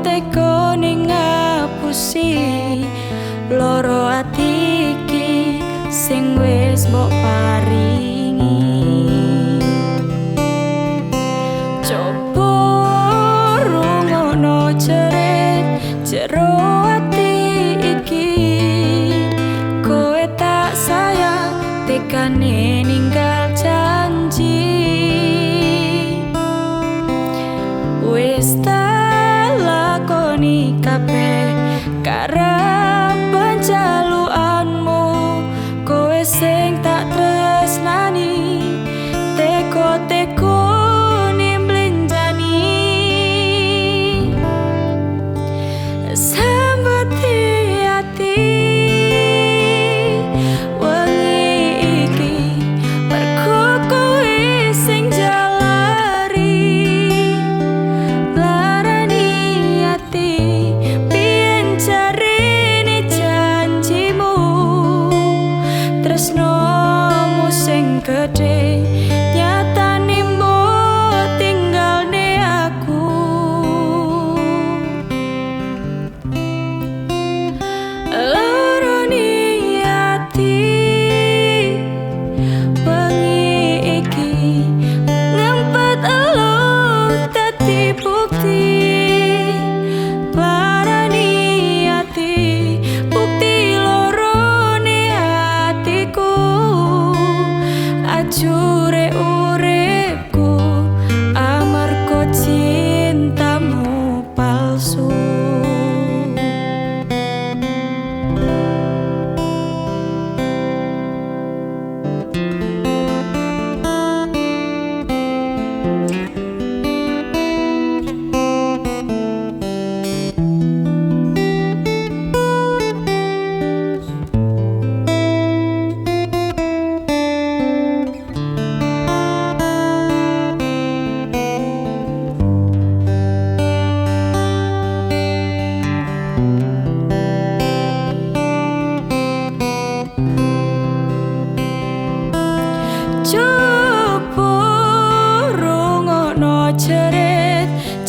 teko ning ngapusi. Loro ati iki sing wis mbok paringi. Coba rungono ceret jero tekane ninggal janji. Wis tak escape.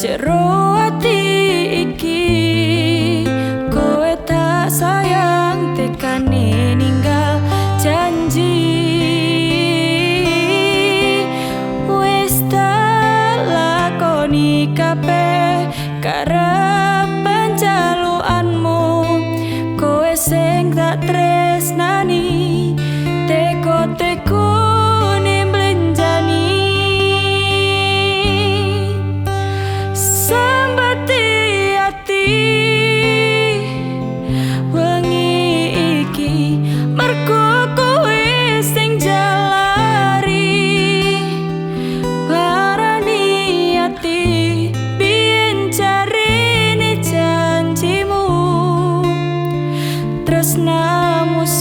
ветерок.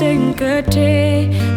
Tresnamu sing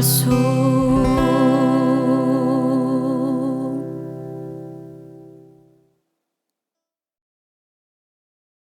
corazón.